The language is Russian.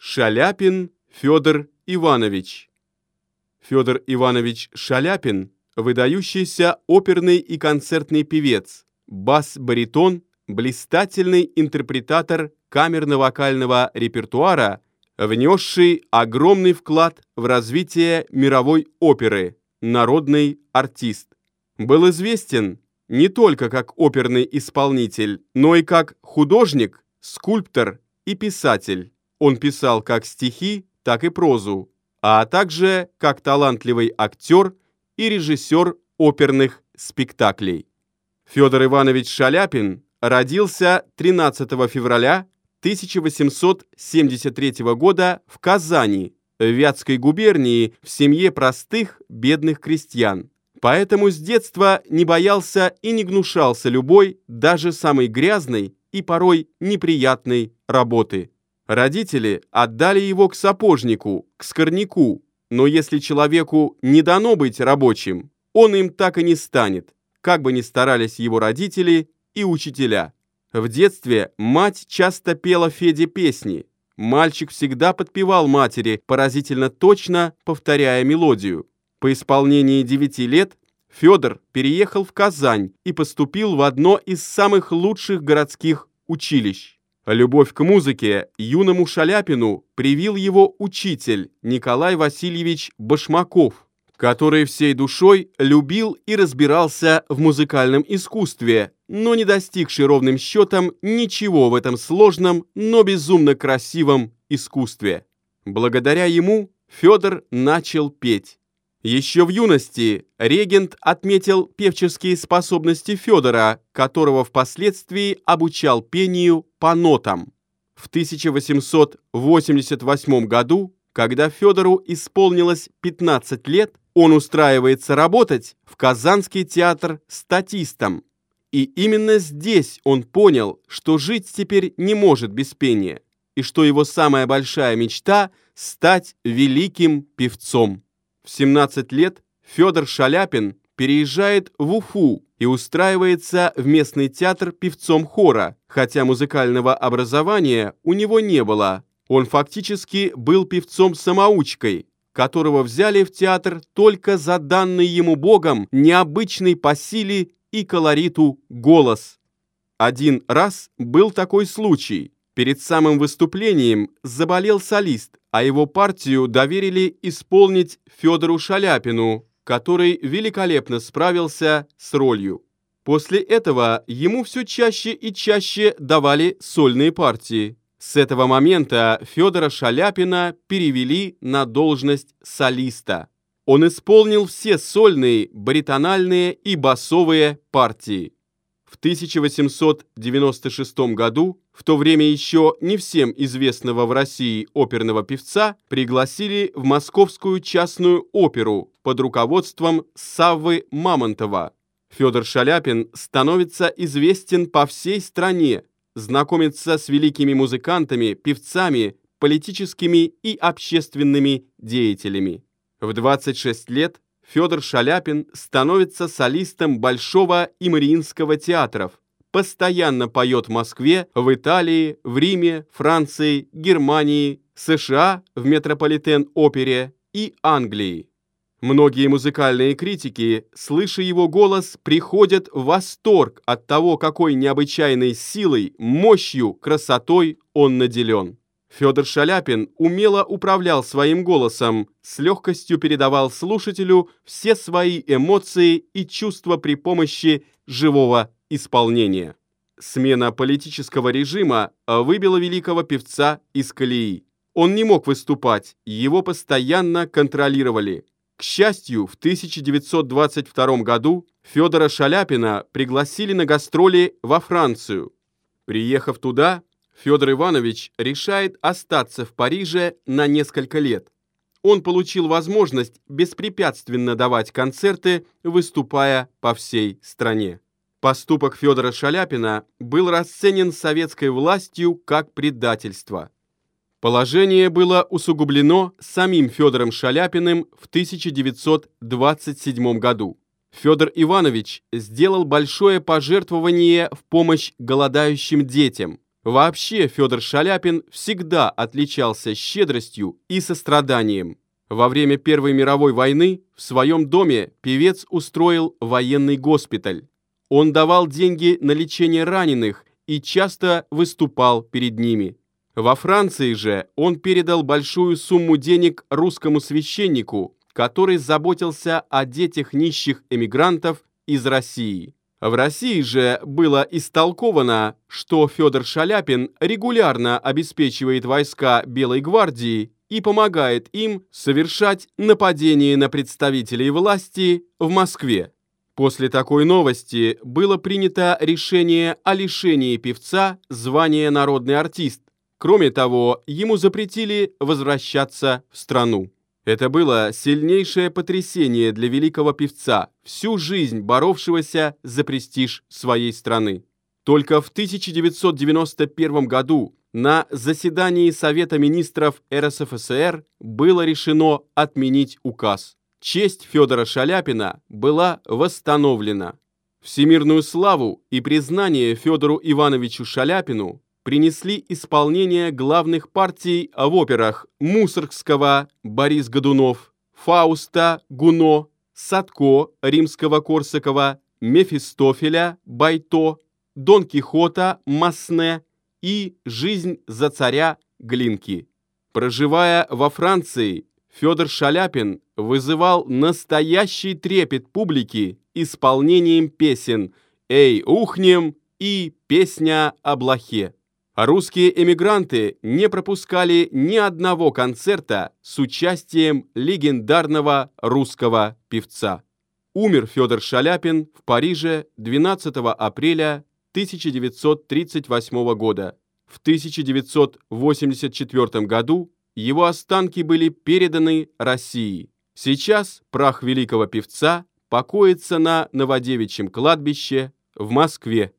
Шаляпин Федор Иванович. Федор Иванович Шаляпин – выдающийся оперный и концертный певец, бас-баритон, блистательный интерпретатор камерно-вокального репертуара, внесший огромный вклад в развитие мировой оперы, народный артист. Был известен не только как оперный исполнитель, но и как художник, скульптор и писатель. Он писал как стихи, так и прозу, а также как талантливый актер и режиссер оперных спектаклей. Федор Иванович Шаляпин родился 13 февраля 1873 года в Казани, Вятской губернии, в семье простых бедных крестьян. Поэтому с детства не боялся и не гнушался любой, даже самой грязной и порой неприятной работы. Родители отдали его к сапожнику, к скорняку, но если человеку не дано быть рабочим, он им так и не станет, как бы ни старались его родители и учителя. В детстве мать часто пела Феде песни. Мальчик всегда подпевал матери, поразительно точно повторяя мелодию. По исполнении девяти лет Федор переехал в Казань и поступил в одно из самых лучших городских училищ. Любовь к музыке юному Шаляпину привил его учитель Николай Васильевич Башмаков, который всей душой любил и разбирался в музыкальном искусстве, но не достигший ровным счетом ничего в этом сложном, но безумно красивом искусстве. Благодаря ему Федор начал петь. Еще в юности регент отметил певческие способности Федора, которого впоследствии обучал пению по нотам. В 1888 году, когда Федору исполнилось 15 лет, он устраивается работать в Казанский театр статистом. И именно здесь он понял, что жить теперь не может без пения, и что его самая большая мечта – стать великим певцом. В 17 лет Федор Шаляпин переезжает в Уфу и устраивается в местный театр певцом хора, хотя музыкального образования у него не было. Он фактически был певцом-самоучкой, которого взяли в театр только за данный ему Богом необычный по силе и колориту голос. Один раз был такой случай. Перед самым выступлением заболел солист, а его партию доверили исполнить Федору Шаляпину, который великолепно справился с ролью. После этого ему все чаще и чаще давали сольные партии. С этого момента Федора Шаляпина перевели на должность солиста. Он исполнил все сольные, баритональные и басовые партии. В 1896 году, в то время еще не всем известного в России оперного певца, пригласили в Московскую частную оперу под руководством Саввы Мамонтова. Федор Шаляпин становится известен по всей стране, знакомится с великими музыкантами, певцами, политическими и общественными деятелями. В 26 лет Федор Шаляпин становится солистом Большого и Мариинского театров, постоянно поет в Москве, в Италии, в Риме, Франции, Германии, США в Метрополитен-опере и Англии. Многие музыкальные критики, слыша его голос, приходят в восторг от того, какой необычайной силой, мощью, красотой он наделен. Федор Шаляпин умело управлял своим голосом, с легкостью передавал слушателю все свои эмоции и чувства при помощи живого исполнения. Смена политического режима выбила великого певца из колеи. Он не мог выступать, его постоянно контролировали. К счастью, в 1922 году Федора Шаляпина пригласили на гастроли во Францию. Приехав туда, Федор Иванович решает остаться в Париже на несколько лет. Он получил возможность беспрепятственно давать концерты, выступая по всей стране. Поступок Федора Шаляпина был расценен советской властью как предательство. Положение было усугублено самим Федором Шаляпиным в 1927 году. Федор Иванович сделал большое пожертвование в помощь голодающим детям – Вообще Федор Шаляпин всегда отличался щедростью и состраданием. Во время Первой мировой войны в своем доме певец устроил военный госпиталь. Он давал деньги на лечение раненых и часто выступал перед ними. Во Франции же он передал большую сумму денег русскому священнику, который заботился о детях нищих эмигрантов из России. В России же было истолковано, что Федор Шаляпин регулярно обеспечивает войска Белой гвардии и помогает им совершать нападения на представителей власти в Москве. После такой новости было принято решение о лишении певца звания народный артист. Кроме того, ему запретили возвращаться в страну. Это было сильнейшее потрясение для великого певца, всю жизнь боровшегося за престиж своей страны. Только в 1991 году на заседании Совета министров РСФСР было решено отменить указ. Честь Федора Шаляпина была восстановлена. Всемирную славу и признание Федору Ивановичу Шаляпину принесли исполнение главных партий в операх Мусоргского Борис Годунов, Фауста Гуно, Садко Римского-Корсакова, Мефистофеля Байто, Дон Кихота Масне и «Жизнь за царя» Глинки. Проживая во Франции, Федор Шаляпин вызывал настоящий трепет публики исполнением песен «Эй, ухнем» и «Песня о блохе». Русские эмигранты не пропускали ни одного концерта с участием легендарного русского певца. Умер Федор Шаляпин в Париже 12 апреля 1938 года. В 1984 году его останки были переданы России. Сейчас прах великого певца покоится на Новодевичьем кладбище в Москве.